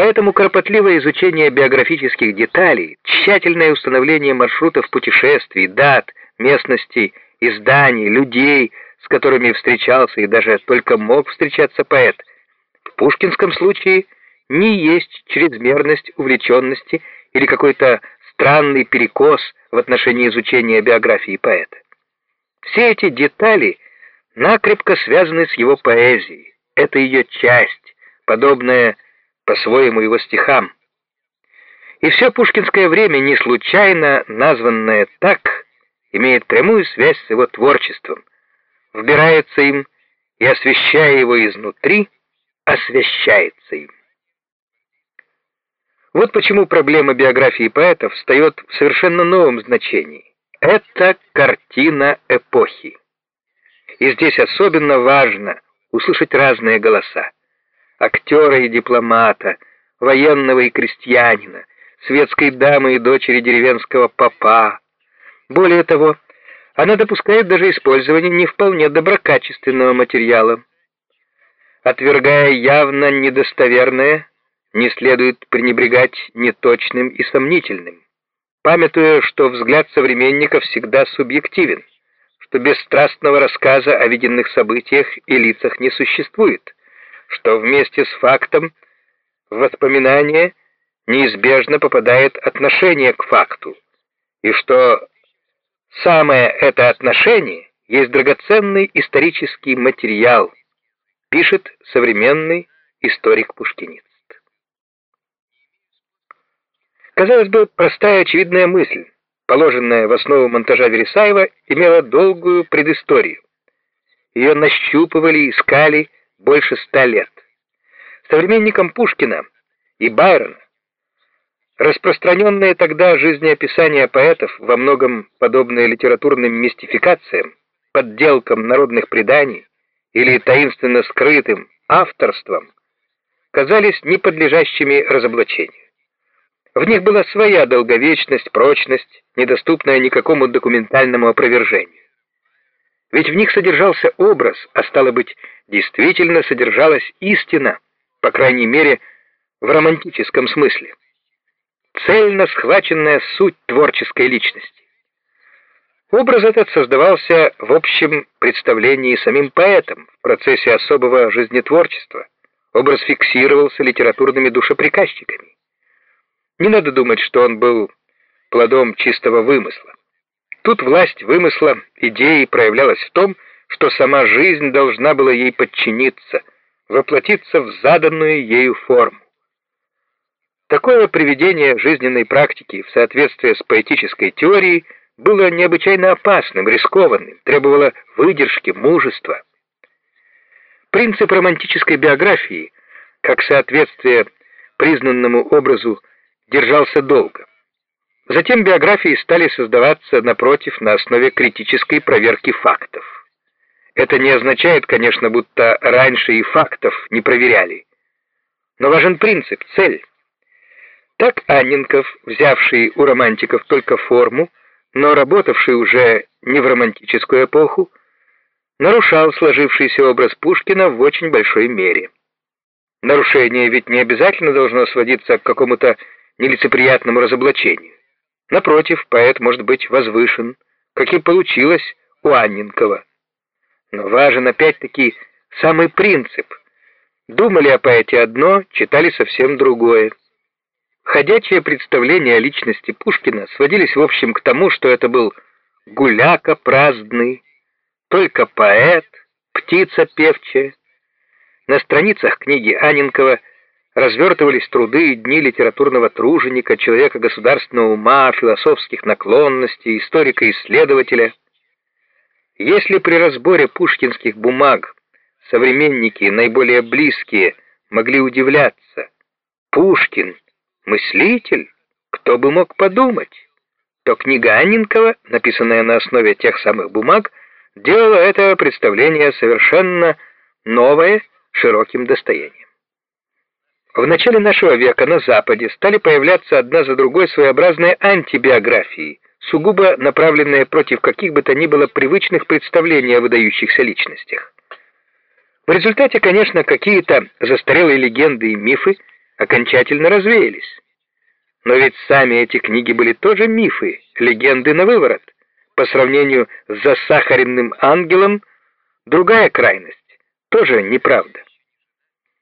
Поэтому кропотливое изучение биографических деталей, тщательное установление маршрутов путешествий, дат, местностей, изданий, людей, с которыми встречался и даже только мог встречаться поэт, в пушкинском случае не есть чрезмерность увлеченности или какой-то странный перекос в отношении изучения биографии поэта. Все эти детали накрепко связаны с его поэзией. Это ее часть, подобная по-своему его стихам. И все пушкинское время, не случайно названное так, имеет прямую связь с его творчеством, вбирается им и, освещая его изнутри, освещается им. Вот почему проблема биографии поэтов встает в совершенно новом значении. Это картина эпохи. И здесь особенно важно услышать разные голоса. Актера и дипломата, военного и крестьянина, светской дамы и дочери деревенского попа. Более того, она допускает даже использование не вполне доброкачественного материала. Отвергая явно недостоверное, не следует пренебрегать неточным и сомнительным, памятуя, что взгляд современника всегда субъективен, что бесстрастного рассказа о виденных событиях и лицах не существует, что вместе с фактом в воспоминание неизбежно попадает отношение к факту, и что самое это отношение есть драгоценный исторический материал, пишет современный историк-пушкинист. Казалось бы, простая очевидная мысль, положенная в основу монтажа Вересаева, имела долгую предысторию. Ее нащупывали, искали больше ста лет. Современникам Пушкина и Байрона распространенные тогда жизнеописания поэтов, во многом подобные литературным мистификациям, подделкам народных преданий или таинственно скрытым авторством, казались неподлежащими разоблачению. В них была своя долговечность, прочность, недоступная никакому документальному опровержению. Ведь в них содержался образ, а стало быть, действительно содержалась истина, по крайней мере, в романтическом смысле. Цельно схваченная суть творческой личности. Образ этот создавался в общем представлении самим поэтом в процессе особого жизнетворчества. Образ фиксировался литературными душеприказчиками. Не надо думать, что он был плодом чистого вымысла. Тут власть вымысла идеи проявлялась в том, что сама жизнь должна была ей подчиниться, воплотиться в заданную ею форму. Такое приведение жизненной практики в соответствии с поэтической теорией было необычайно опасным, рискованным, требовало выдержки, мужества. Принцип романтической биографии, как соответствие признанному образу держался долго. Затем биографии стали создаваться, напротив, на основе критической проверки фактов. Это не означает, конечно, будто раньше и фактов не проверяли. Но важен принцип, цель. Так Анненков, взявший у романтиков только форму, но работавший уже не в романтическую эпоху, нарушал сложившийся образ Пушкина в очень большой мере. Нарушение ведь не обязательно должно сводиться к какому-то нелицеприятному разоблачению. Напротив, поэт может быть возвышен, как и получилось у Анненкова. Но важен опять-таки самый принцип. Думали о поэте одно, читали совсем другое. Ходячие представления о личности Пушкина сводились в общем к тому, что это был гуляка праздный, только поэт, птица певчая. На страницах книги Анненкова развертывались труды и дни литературного труженика, человека государственного ума, философских наклонностей, историка-исследователя. Если при разборе пушкинских бумаг современники, наиболее близкие, могли удивляться, Пушкин — мыслитель, кто бы мог подумать, то книга Анненкова, написанная на основе тех самых бумаг, делала это представление совершенно новое, широким достоянием. В начале нашего века на Западе стали появляться одна за другой своеобразные антибиографии, сугубо направленные против каких бы то ни было привычных представлений о выдающихся личностях. В результате, конечно, какие-то застарелые легенды и мифы окончательно развеялись. Но ведь сами эти книги были тоже мифы, легенды на выворот. По сравнению с засахаренным ангелом, другая крайность, тоже неправда.